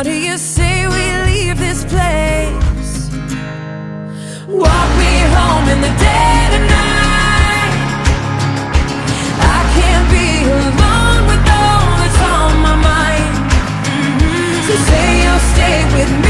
What do you say we leave this place? Walk me home in the dead of night. I can't be alone with all that's on my mind. Mm-hmm. So say you'll stay with me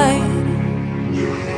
night.